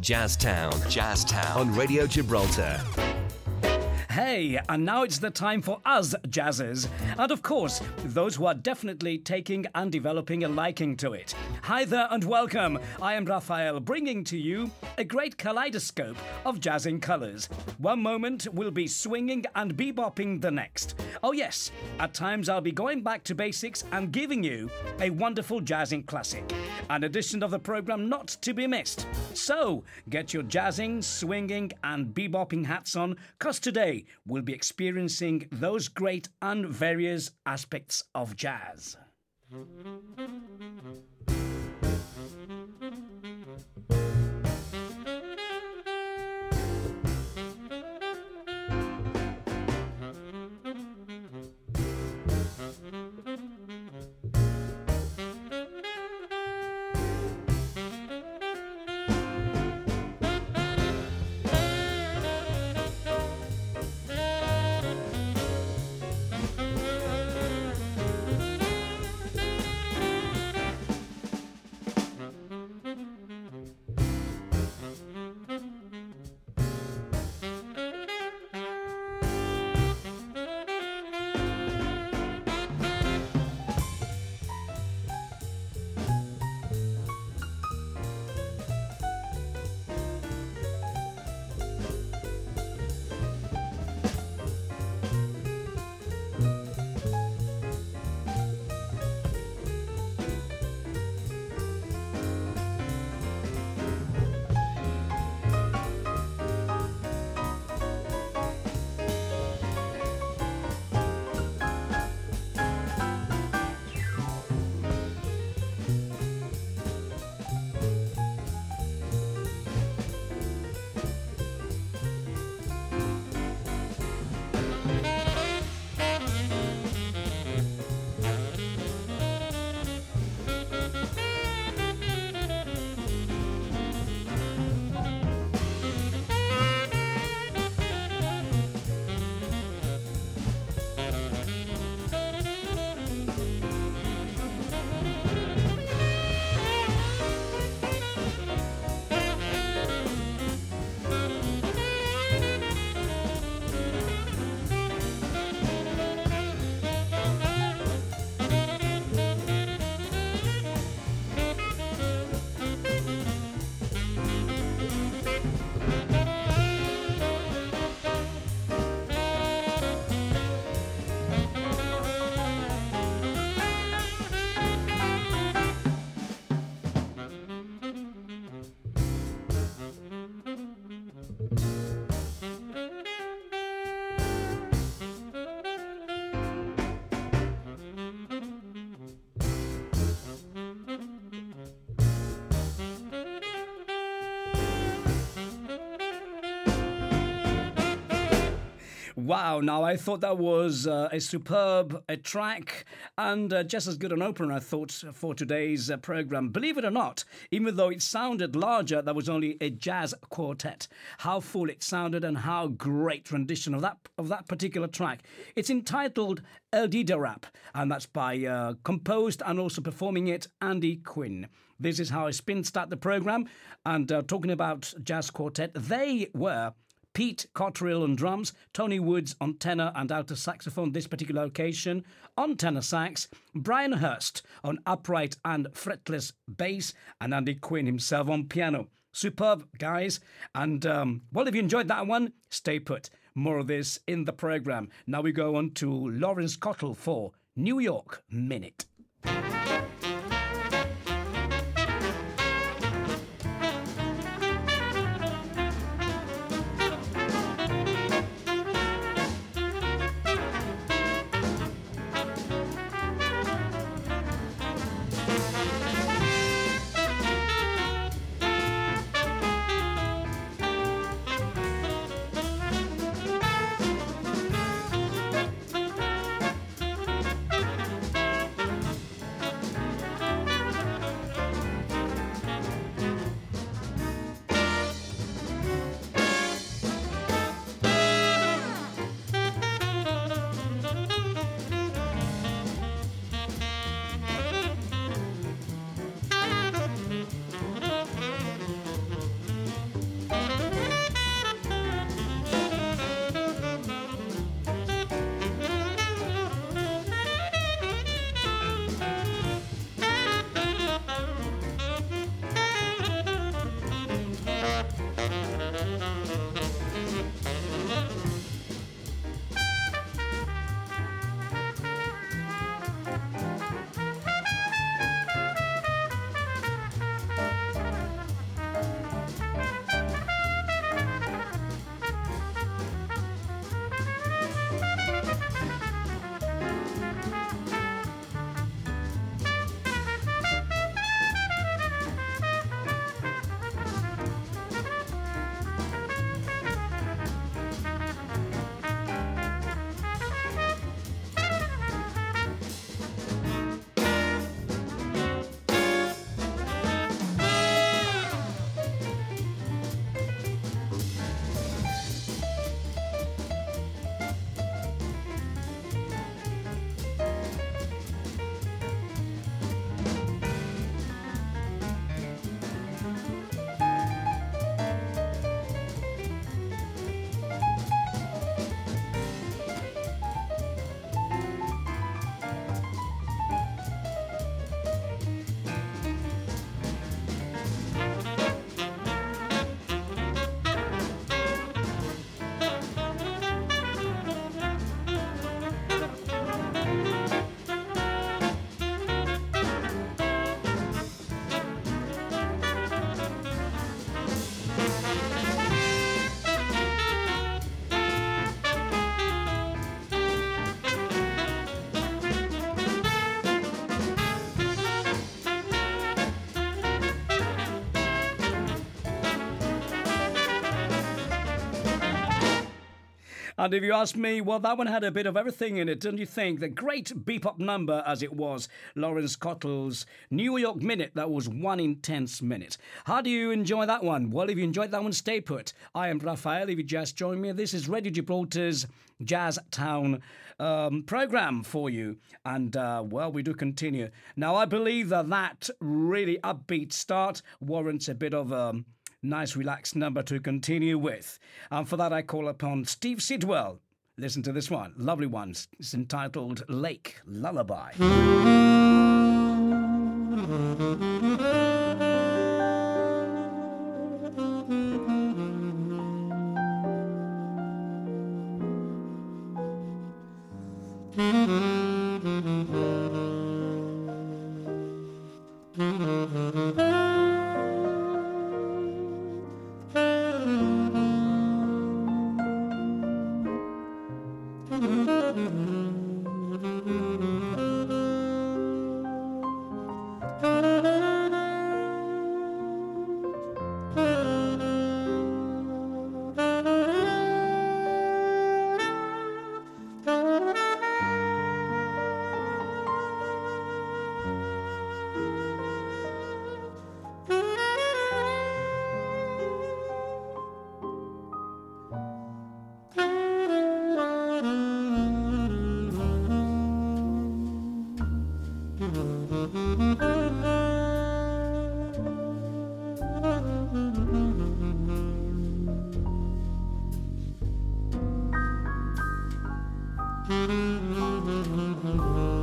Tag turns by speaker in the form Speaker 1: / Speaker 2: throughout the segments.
Speaker 1: Jazztown. Jazztown. On Radio Gibraltar.
Speaker 2: Hey, and now it's the time for us jazzers. And of course, those who are definitely taking and developing a liking to it. Hi there and welcome. I am Raphael, bringing to you a great kaleidoscope of jazzing colours. One moment we'll be swinging and bebopping the next. Oh, yes, at times I'll be going back to basics and giving you a wonderful jazzing classic. An edition of the programme not to be missed. So, get your jazzing, swinging, and bebopping hats on, because today we'll be experiencing those great and various aspects of jazz. Wow, now I thought that was uh, a superb a track and uh, just as good an opener, I thought, for today's uh, program. Believe it or not, even though it sounded larger, that was only a jazz quartet. How full it sounded and how great rendition of that of that particular track. It's entitled El Rap, and that's by composed and also performing it Andy Quinn. This is how I spin start the program. And talking about jazz quartet, they were Pete Cotterill on drums, Tony Woods on tenor and alto saxophone, this particular occasion, on tenor sax, Brian Hurst on upright and fretless bass, and Andy Quinn himself on piano. Superb, guys. And, um, well, if you enjoyed that one, stay put. More of this in the program. Now we go on to Laurence Cottle for New York Minute. And if you ask me, well, that one had a bit of everything in it, don't you think? The great bebop number, as it was, Laurence Cottle's New York Minute, that was one intense minute. How do you enjoy that one? Well, if you enjoyed that one, stay put. I am Raphael. If you just joined me, this is Radio Gibraltar's Jazz Town um, program for you. And, uh, well, we do continue. Now, I believe that that really upbeat start warrants a bit of um, nice, relaxed number to continue with. And for that, I call upon Steve Sidwell. Listen to this one, lovely one. It's entitled Lake Lullaby. Was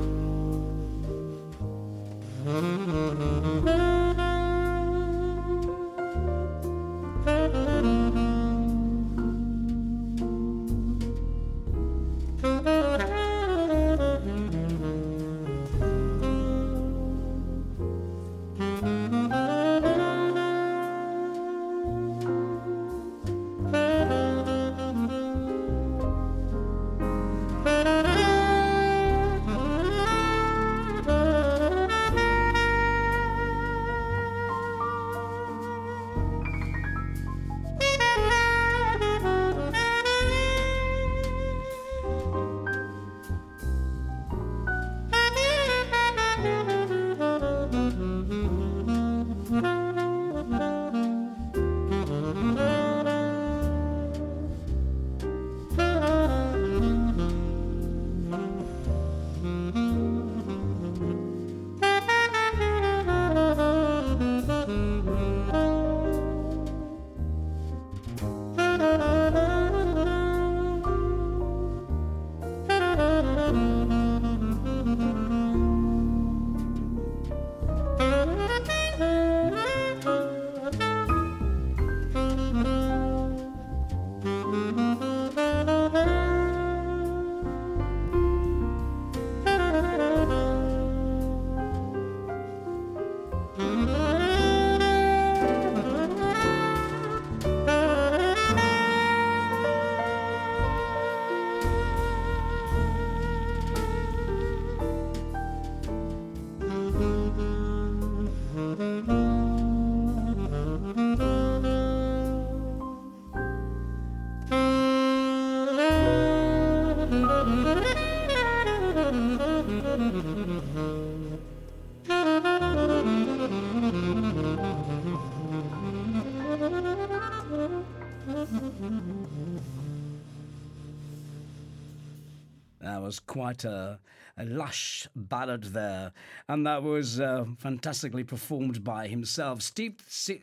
Speaker 2: quite a, a lush ballad there, and that was uh, fantastically performed by himself, Steve,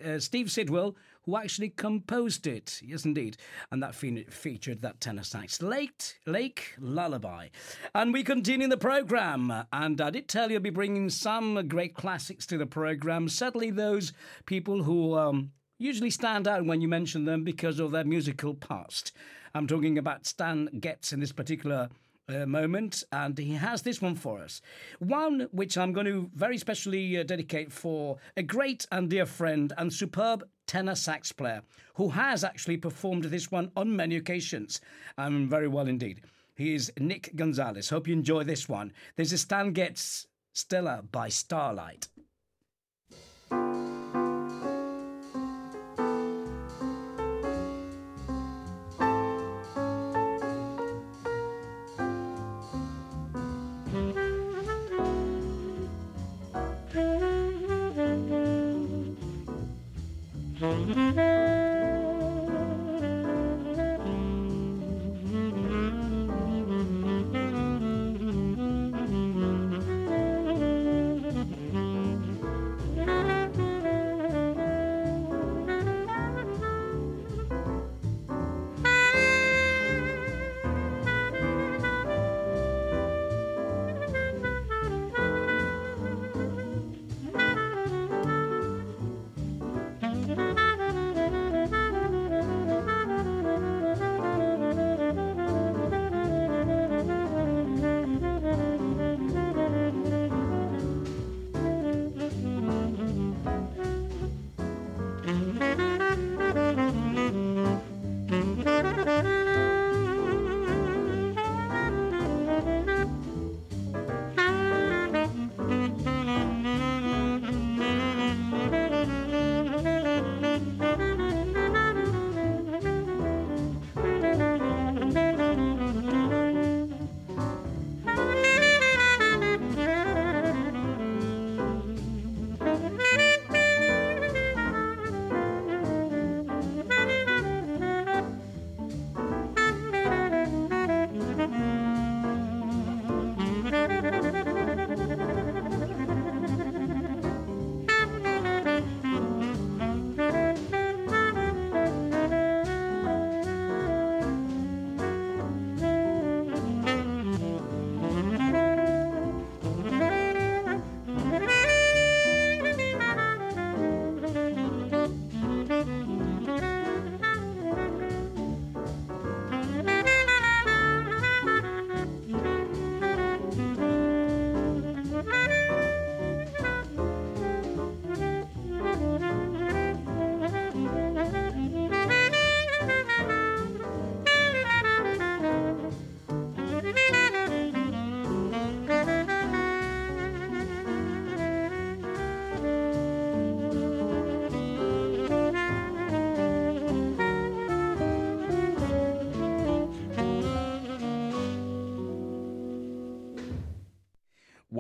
Speaker 2: uh, Steve Sidwell, who actually composed it. Yes, indeed. And that fe- featured that tenor sax, Lake, Lake Lullaby. And we continue the program. And I did tell you I'll be bringing some great classics to the program. Certainly those people who um, usually stand out when you mention them because of their musical past. I'm talking about Stan Getz in this particular uh, moment, and he has this one for us. One which I'm going to very specially uh, dedicate for a great and dear friend and superb tenor sax player who has actually performed this one on many occasions, and very well indeed. He is Nick Gonzalez. Hope you enjoy this one. This is Stan Getz Stella by Starlight.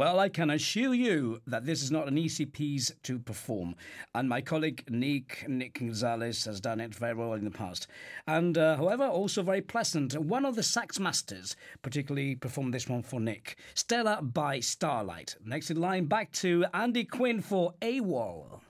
Speaker 2: Well, I can assure you that this is not an easy piece to perform. And my colleague Nick, Nick Gonzalez, has done it very well in the past. And, uh, however, also very pleasant. One of the sax masters particularly performed this one for Nick. Stella by Starlight. Next in line, back to Andy Quinn for AWOL.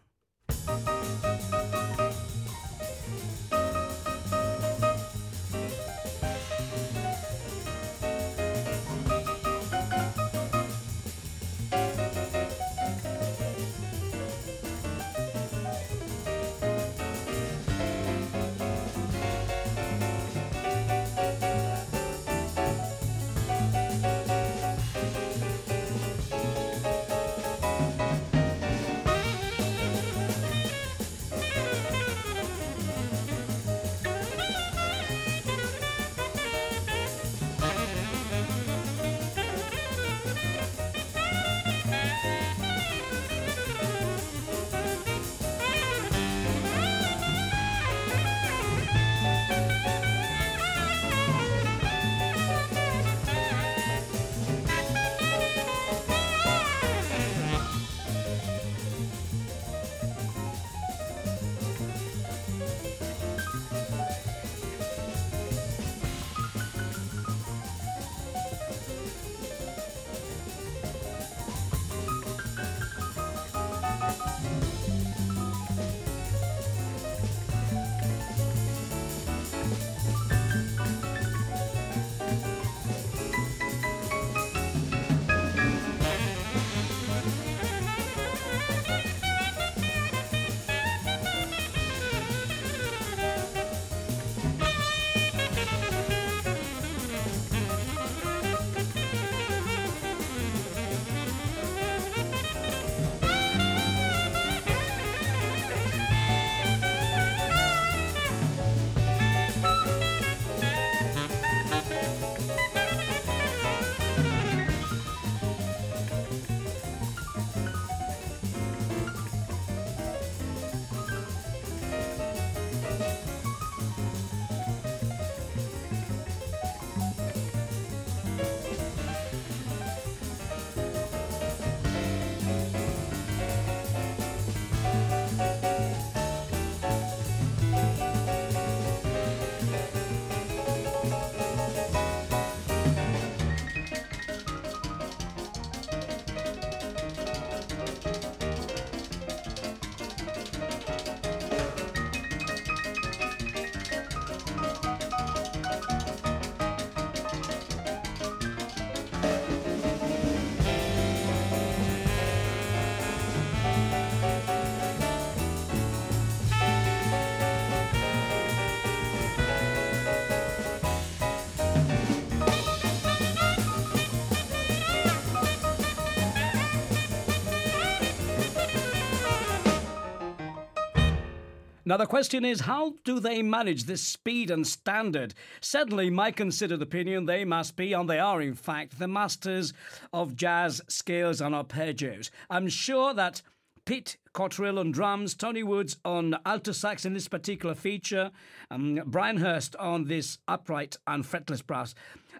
Speaker 2: Now, the question is how do they manage this speed and standard? Certainly, my considered opinion, they must be, and they are in fact, the masters of jazz scales and arpeggios. I'm sure that Pete Cottrell on drums, Tony Woods on alto sax in this particular feature, um, Brian Hurst on this upright and fretless brass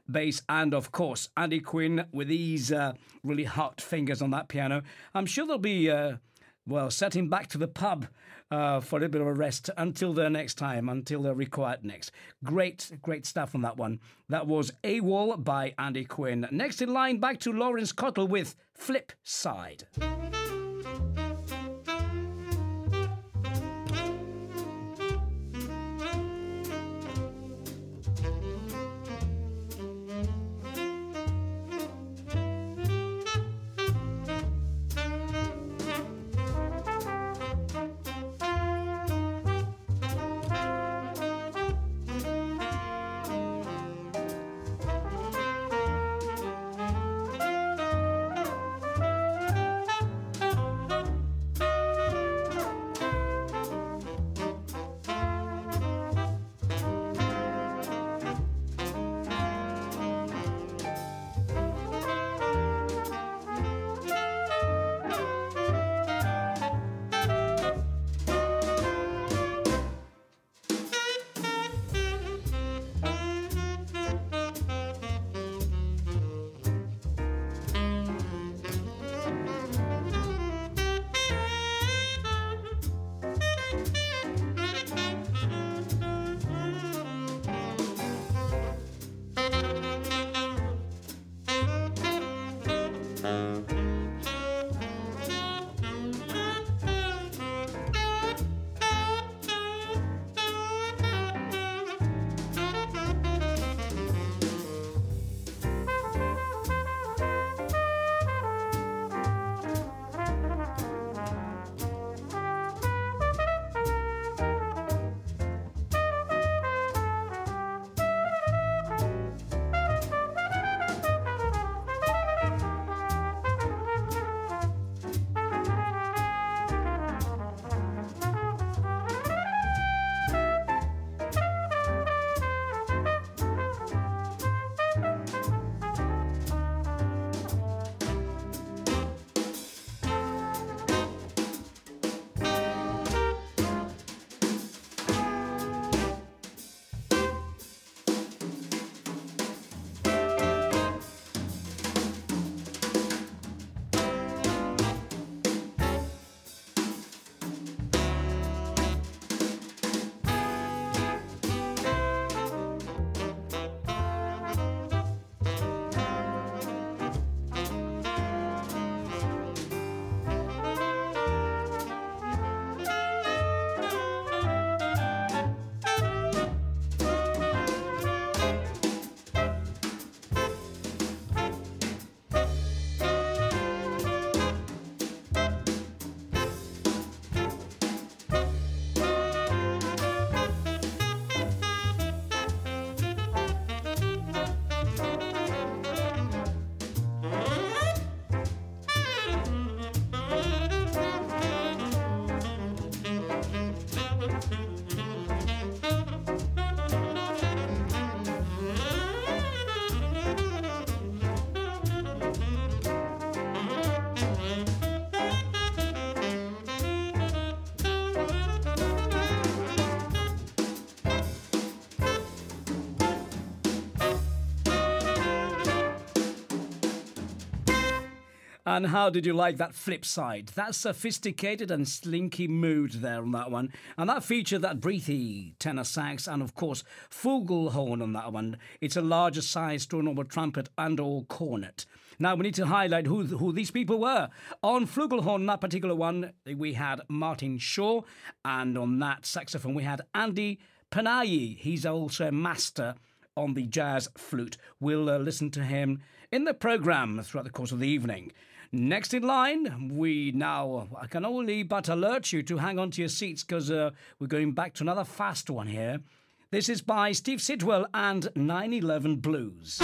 Speaker 2: bass, and of course, Andy Quinn with these uh, really hot fingers on that piano. I'm sure they'll be, uh, well, setting back to the pub uh, for a bit of a rest until their next time, until they're required next. Great, great stuff on that one. That was AWOL by Andy Quinn. Next in line, back to Laurence Cottle with Flip Side. And how did you like that flip side? That sophisticated and slinky mood there on that one. And that featured that breathy tenor sax and, of course, flugelhorn on that one. It's a larger size to a normal trumpet and or cornet. Now, we need to highlight who, who these people were. On flugelhorn, that particular one, we had Martin Shaw. And on that saxophone, we had Andy Panayi. He's also a master on the jazz flute. We'll uh, listen to him in the program throughout the course of the evening. Next in line, we now, I can only but alert you to hang on to your seats because uh, we're going back to another fast one here. This is by Steve Sidwell and 911 Blues.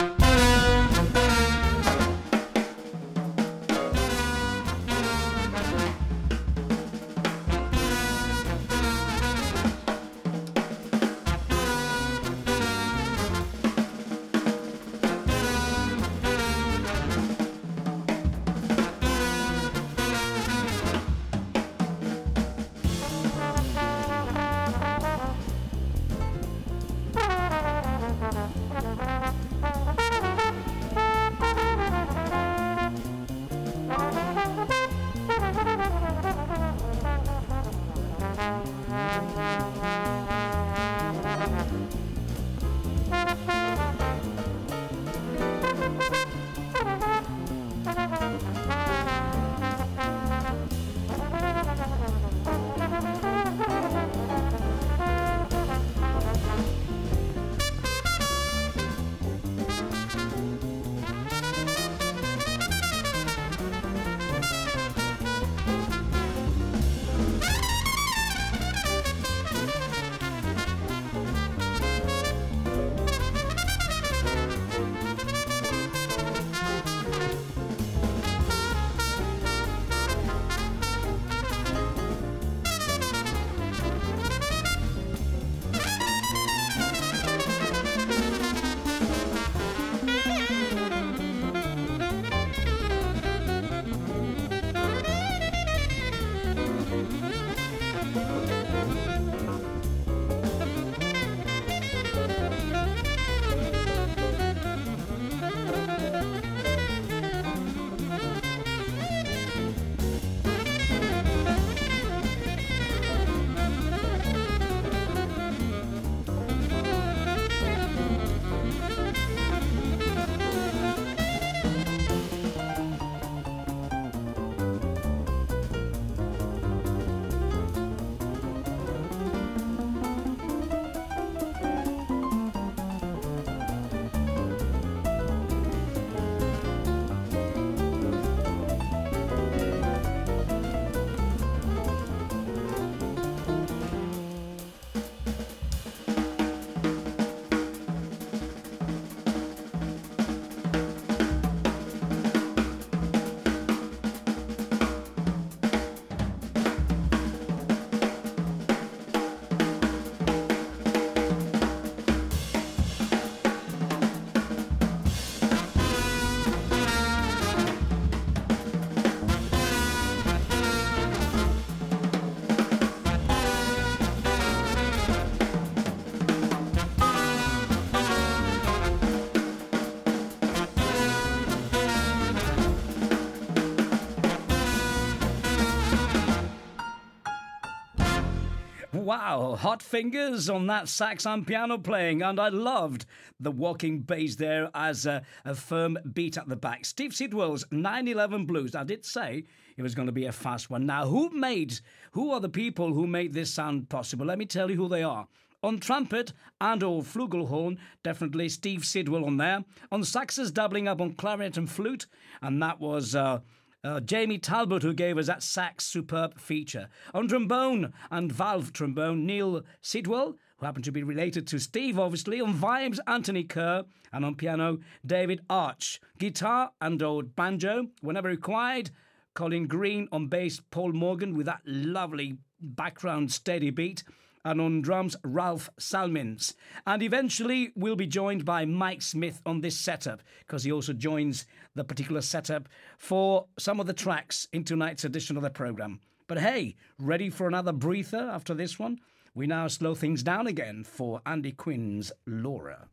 Speaker 2: Wow, hot fingers on that sax and piano playing, and I loved the walking bass there as a, a firm beat at the back. Steve Sidwell's 911 Blues. I did say it was going to be a fast one. Now, who made, who are the people who made this sound possible? Let me tell you who they are. On trumpet and or flugelhorn, definitely Steve Sidwell on there. On saxes, doubling up on clarinet and flute, and that was uh, uh, Jamie Talbot, who gave us that sax superb feature. On trombone and valve trombone, Neil Sidwell, who happened to be related to Steve, obviously. On vibes, Anthony Kerr. And on piano, David Arch. Guitar and old banjo, whenever required. Colin Green on bass, Paul Morgan with that lovely background steady beat and on drums, Ralph Salmins. And eventually, we'll be joined by Mike Smith on this setup because he also joins the particular setup for some of the tracks in tonight's edition of the program. But hey, ready for another breather after this one? We now slow things down again for Andy Quinn's Laura.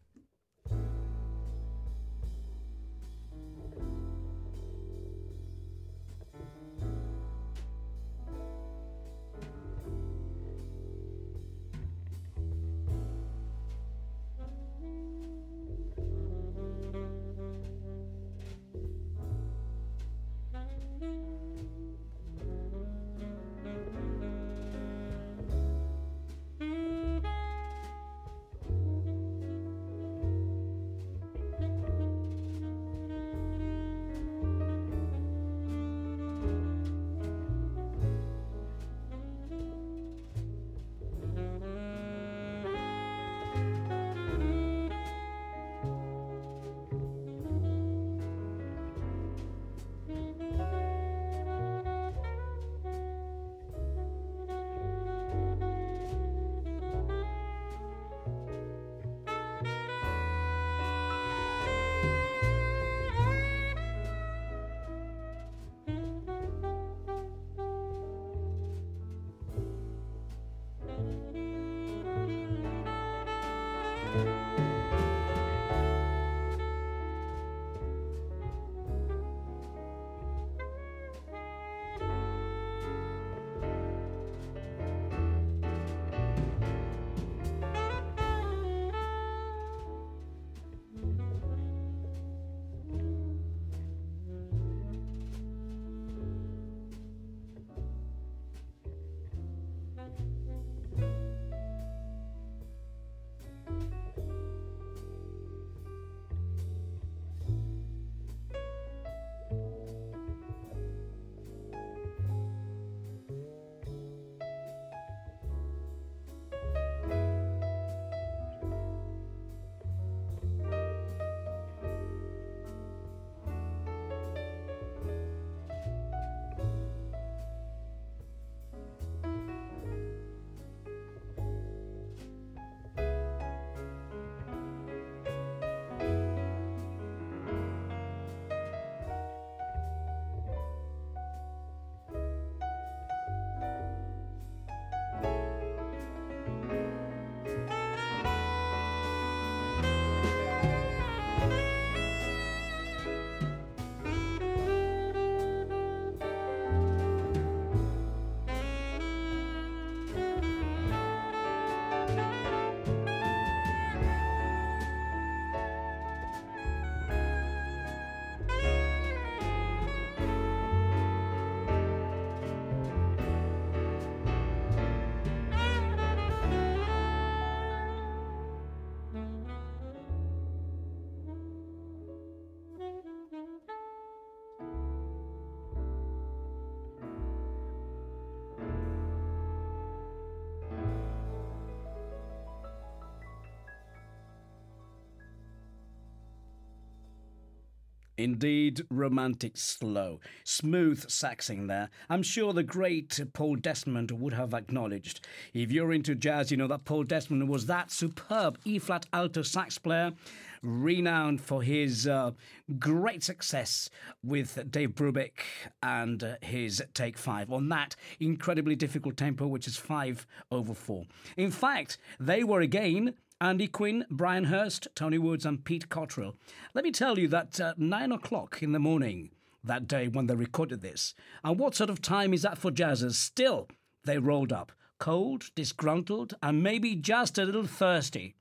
Speaker 2: Indeed, romantic slow. Smooth saxing there. I'm sure the great Paul Desmond would have acknowledged. If you're into jazz, you know that Paul Desmond was that superb E flat alto sax player, renowned for his uh, great success with Dave Brubeck and uh, his Take Five on that incredibly difficult tempo, which is five over four. In fact, they were again Andy Quinn, Brian Hurst, Tony Woods, and Pete Cottrell. Let me tell you that at nine o'clock in the morning that day when they recorded this, and what sort of time is that for jazzers? Still, they rolled up cold, disgruntled, and maybe just a little thirsty.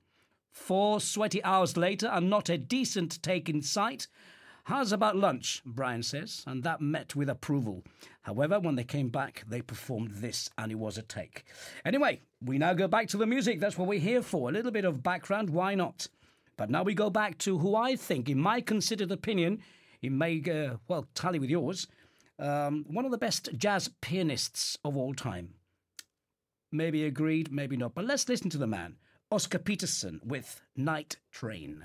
Speaker 2: Four sweaty hours later, and not a decent take in sight. How's about lunch? Brian says, and that met with approval. However, when they came back, they performed this, and it was a take. Anyway, we now go back to the music. That's what we're here for. A little bit of background, why not? But now we go back to who I think, in my considered opinion, it may, well, tally with yours, um, one of the best jazz pianists of all time. Maybe agreed, maybe not. But let's listen to the man, Oscar Peterson, with Night Train.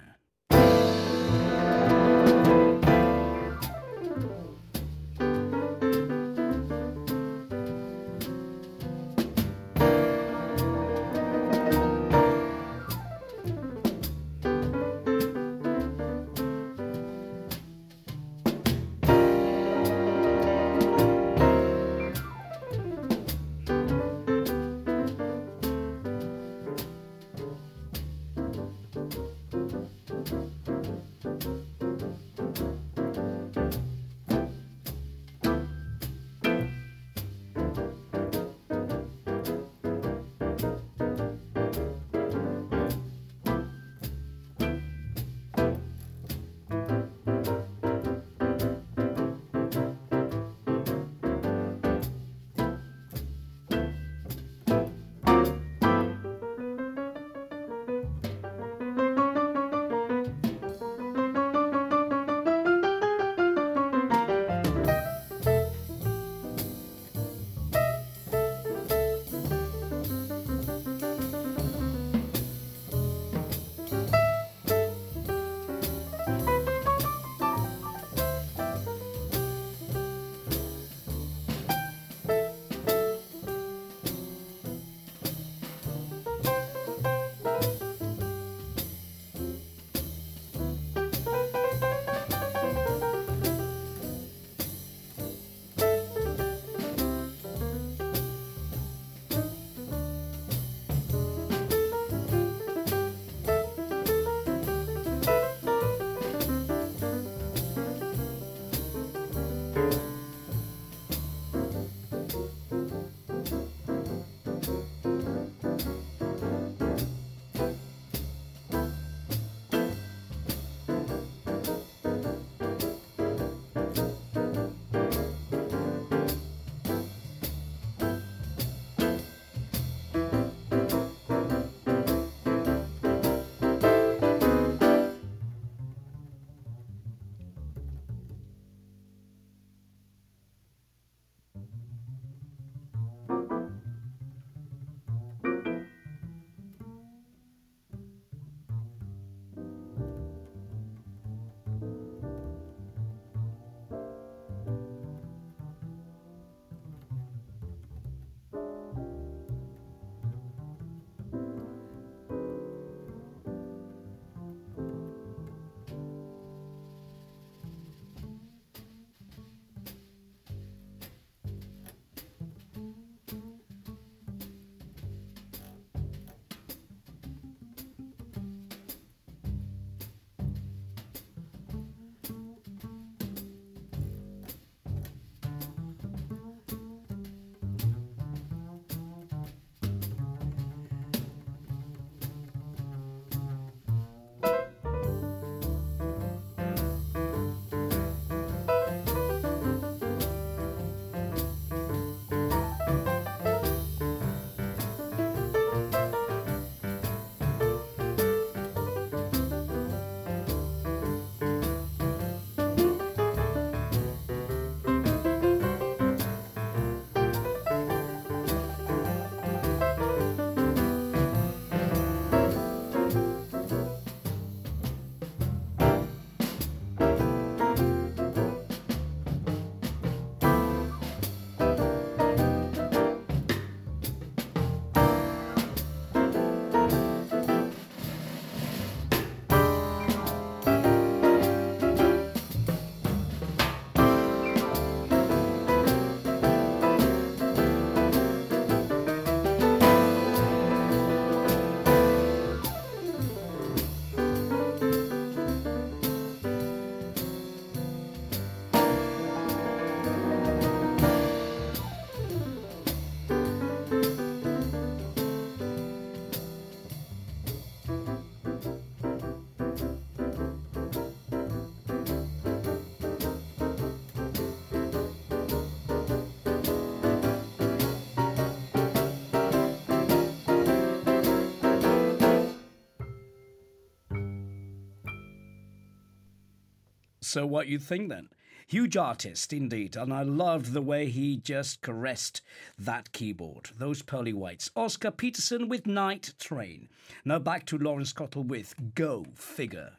Speaker 2: So, what you think then? Huge artist indeed, and I loved the way he just caressed that keyboard. Those pearly whites. Oscar Peterson with Night Train. Now back to Laurence Cottle with Go Figure.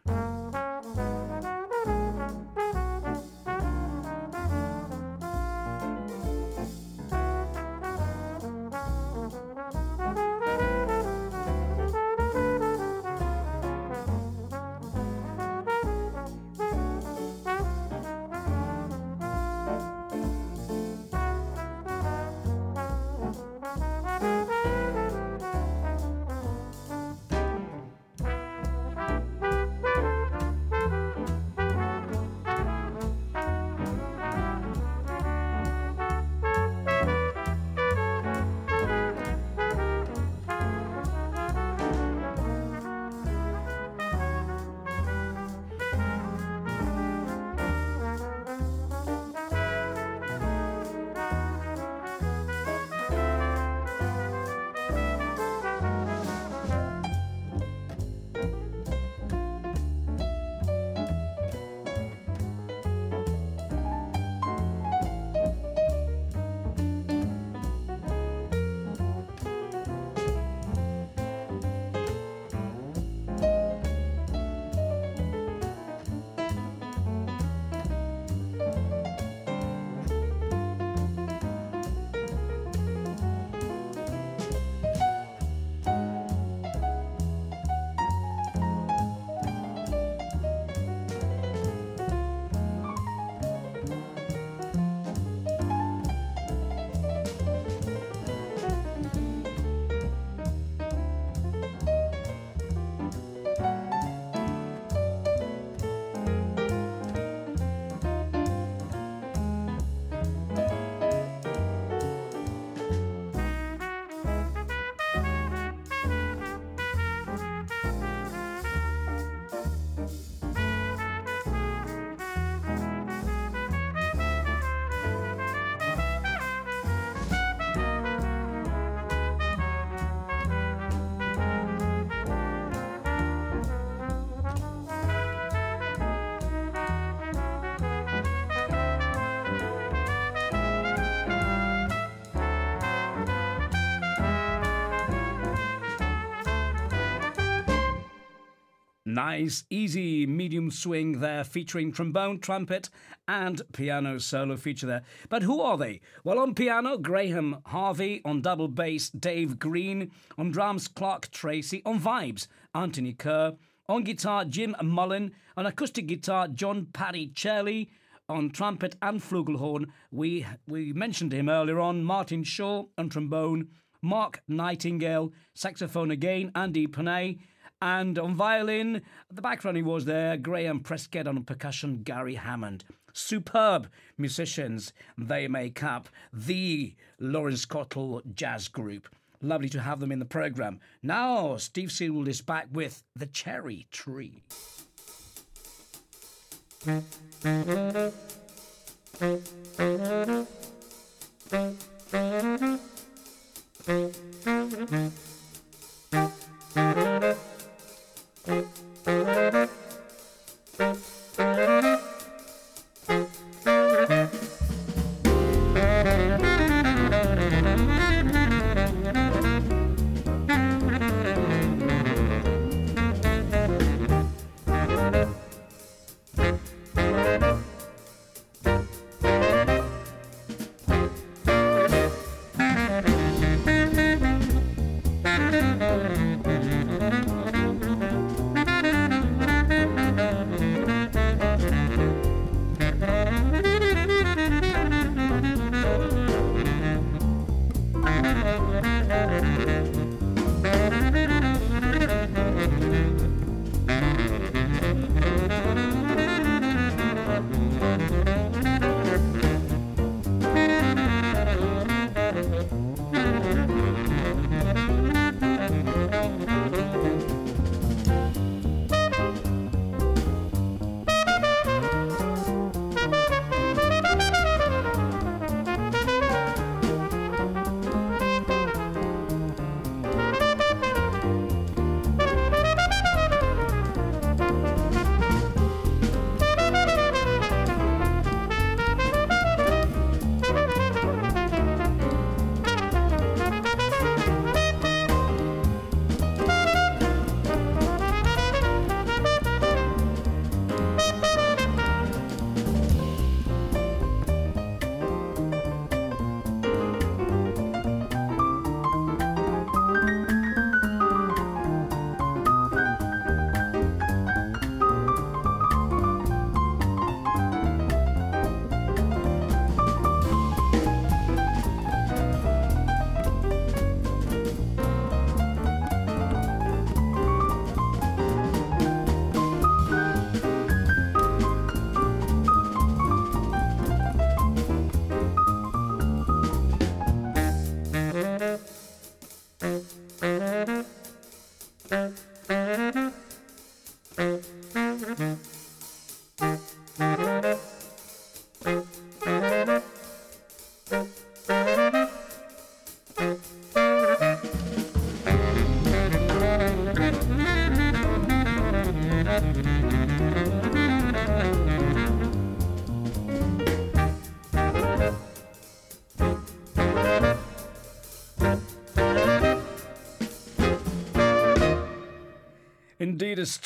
Speaker 2: Nice, easy, medium swing there, featuring trombone, trumpet, and piano solo feature there. But who are they? Well, on piano, Graham Harvey. On double bass, Dave Green. On drums, Clark Tracey. On vibes, Anthony Kerr. On guitar, Jim Mullen. On acoustic guitar, John Cherley. On trumpet and flugelhorn, we, we mentioned him earlier on, Martin Shaw. On trombone, Mark Nightingale. Saxophone again, Andy Panayi. And on violin, the background he was there, Graham Preskett on percussion, Gary Hammond. Superb musicians they make up the Laurence Cottle Jazz Group. Lovely to have them in the programme. Now, Steve Sidwell is back with The Cherry Tree.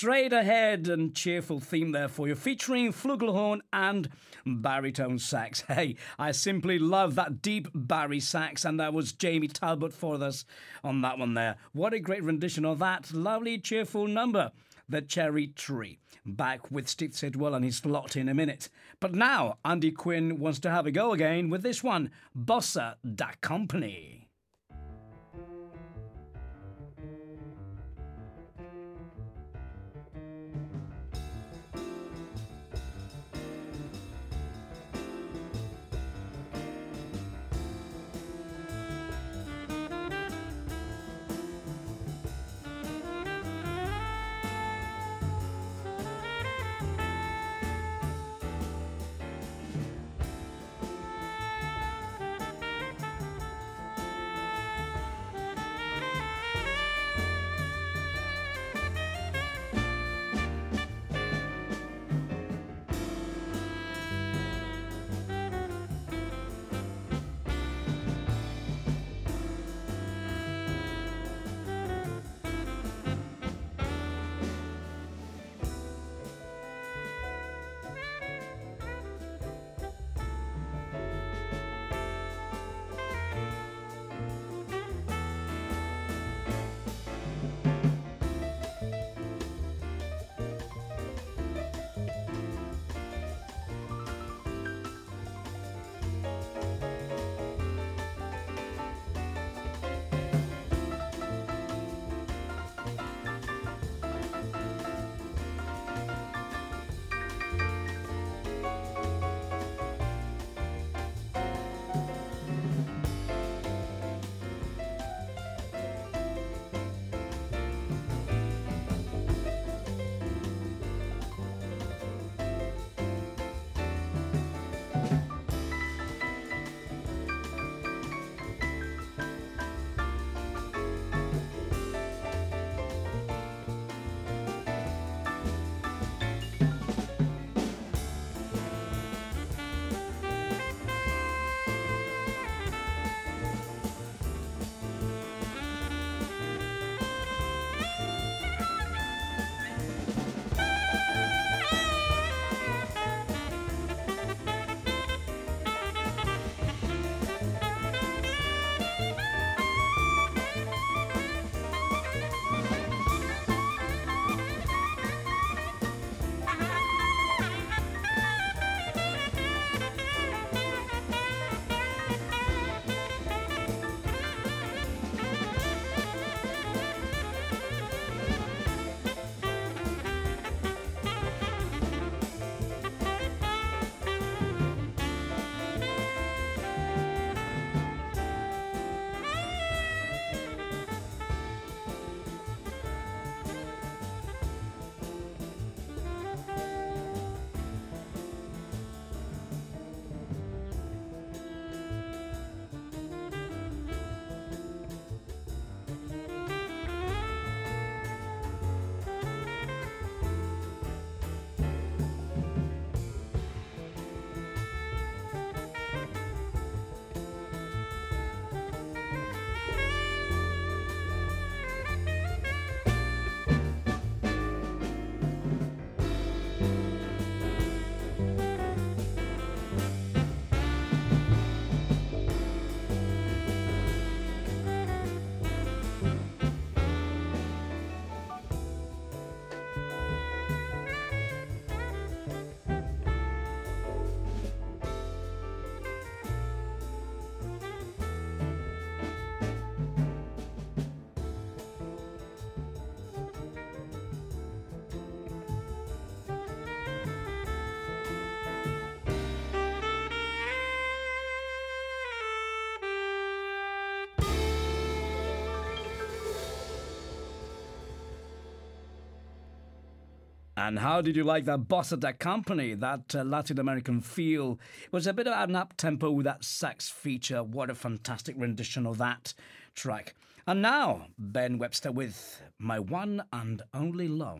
Speaker 2: straight ahead and cheerful theme there for you, featuring flugelhorn and baritone sax. Hey, I simply love that deep bari sax, and that was Jamie Talbot for us on that one there. What a great rendition of that lovely, cheerful number, The Cherry Tree. Back with Steve Sidwell and his lot in a minute. But now, Andy Quinn wants to have a go again with this one, Bossa da Company. And how did you like that boss of that Company, that uh, Latin American feel? It was a bit of an up tempo with that sax feature. What a fantastic rendition of that track. And now, Ben Webster with My One and Only Love.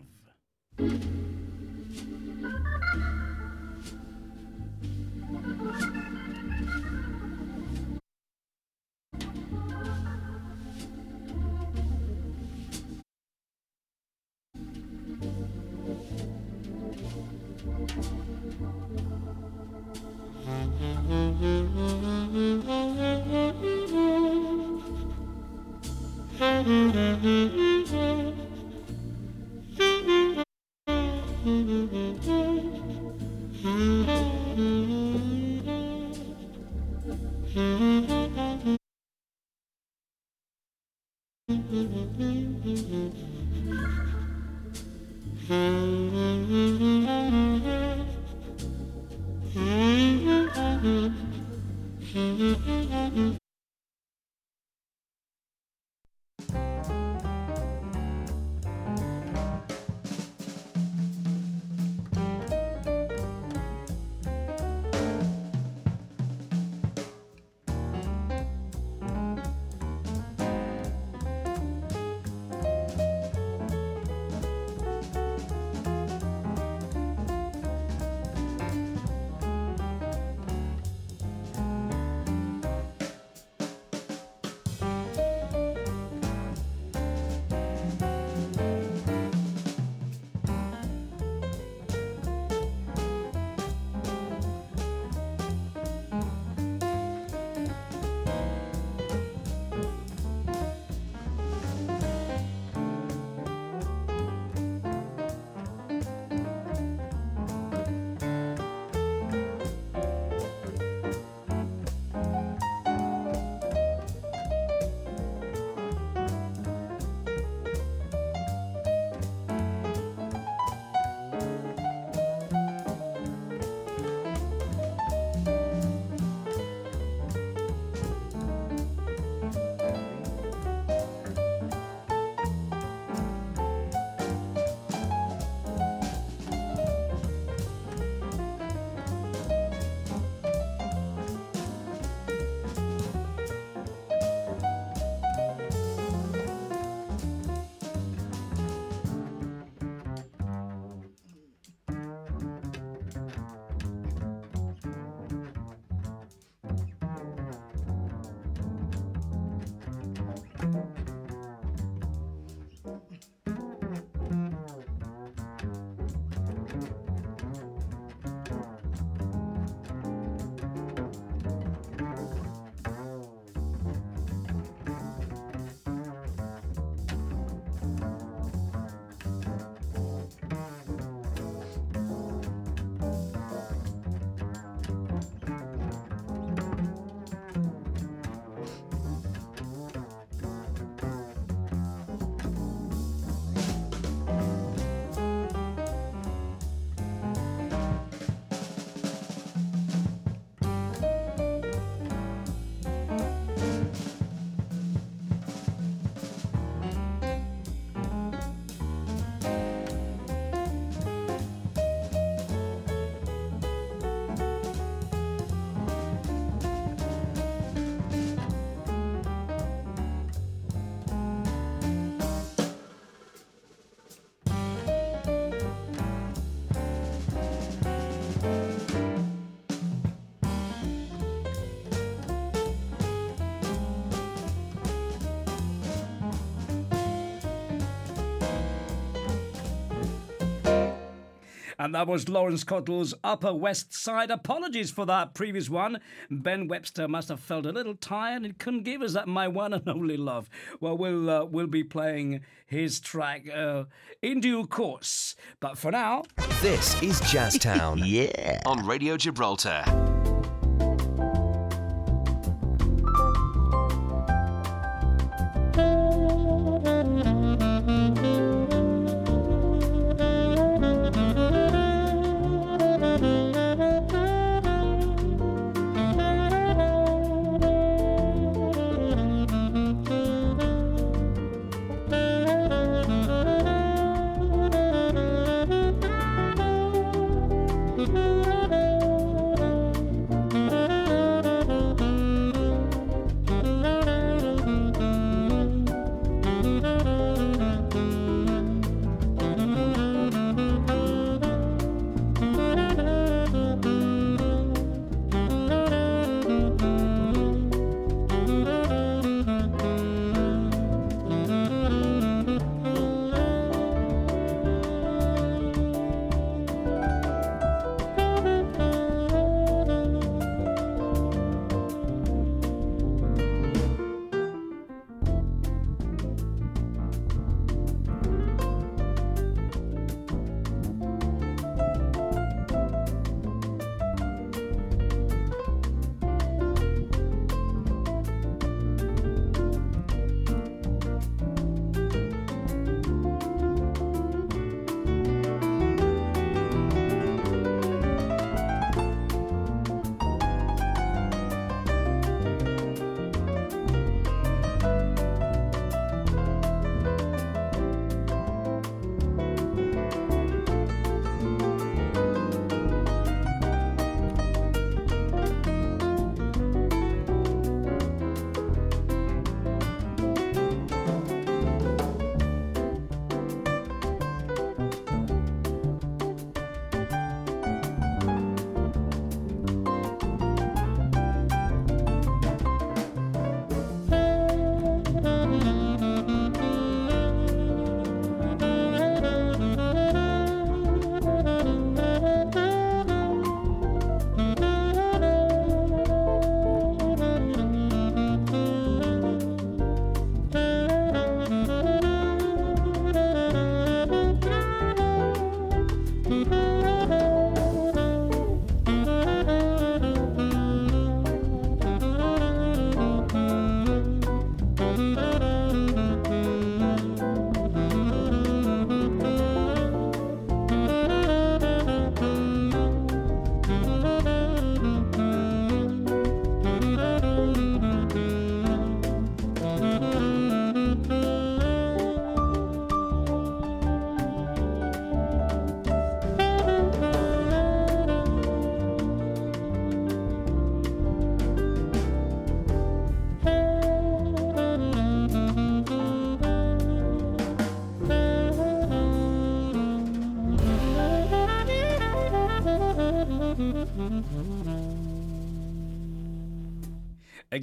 Speaker 2: And that was Laurence Cottle's Upper West Side. Apologies for that previous one. Ben Webster must have felt a little tired and couldn't give us that My One and Only Love. Well, we'll, uh, we'll be playing his track uh, in due course. But for now.
Speaker 1: This is Jazztown.
Speaker 3: yeah.
Speaker 1: On Radio Gibraltar.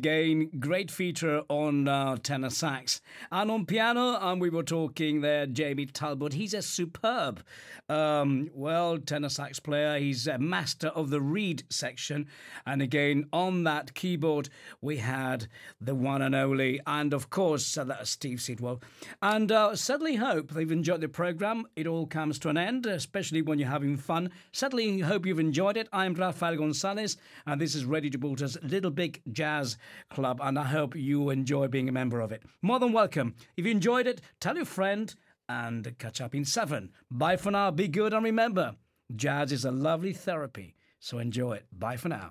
Speaker 2: Again, great feature on tenor sax. And on piano, and we were talking there, Jamie Talbot. He's a superb, um, well, tenor sax player. He's a master of the reed section. And again, on that keyboard, we had the one and only, and of course, uh, that's Steve Sidwell. And uh, certainly hope they've enjoyed the program. It all comes to an end, especially when you're having fun. Certainly hope you've enjoyed it. I'm Rafael Gonzalez, and this is Radio Gibraltar's Little Big Jazz Club, and I hope you enjoy being a member of it. More than welcome. If you enjoyed it, tell your friend and catch up in seven. Bye for now. Be good and remember, jazz is a lovely therapy. So enjoy it. Bye for now.